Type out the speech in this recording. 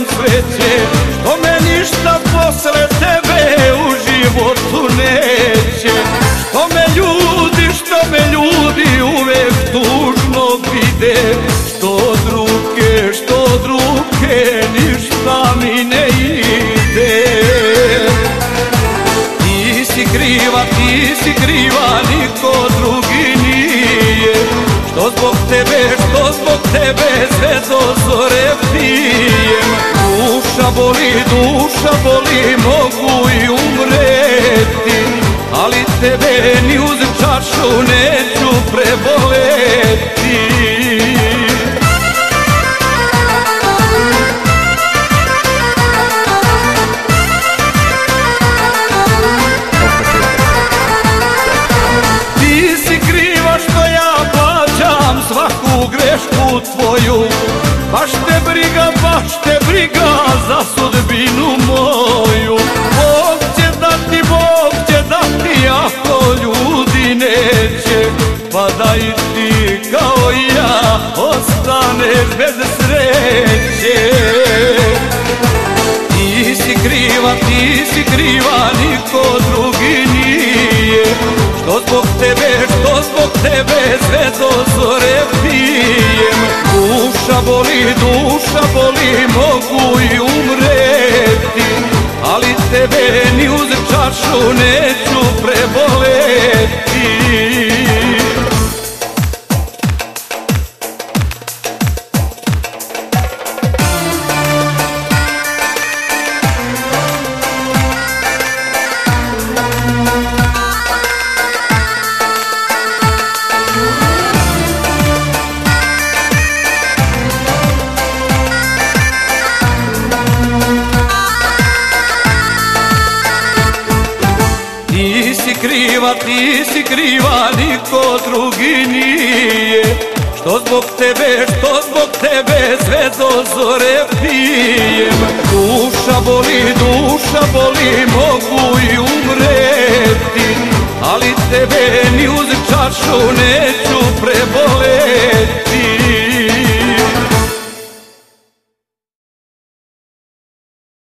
imam sveće Što me ništa posle tebe u životu neće. Što me ljudi, što me ljudi uvek tužno vide Što od ruke, što od ruke ništa mi ne ide. Ti si kriva, ti si kriva, niko drugi nije. Što zbog tebe, što zbog tebe sve do zore pije boli, duša boli, mogu i umreti. Ali tebe ni uz čašu neću preboleti. Ti si kriva što ja plaćam svaku grešku tvoju Baš te briga, baš te briga za sudbinu moju. Bog će dati, Bog će dati ako ljudi neće Pa da i ti kao i ja ostaneš bez sreće boli, duša boli, mogu i umreti. Ali tebe ni uz čašu neću preboleti ti si kriva, niko drugi nije. Što zbog tebe, što zbog tebe sve do zore pijem Duša boli, duša boli, mogu i umreti. Ali tebe ni uz čašu neću pre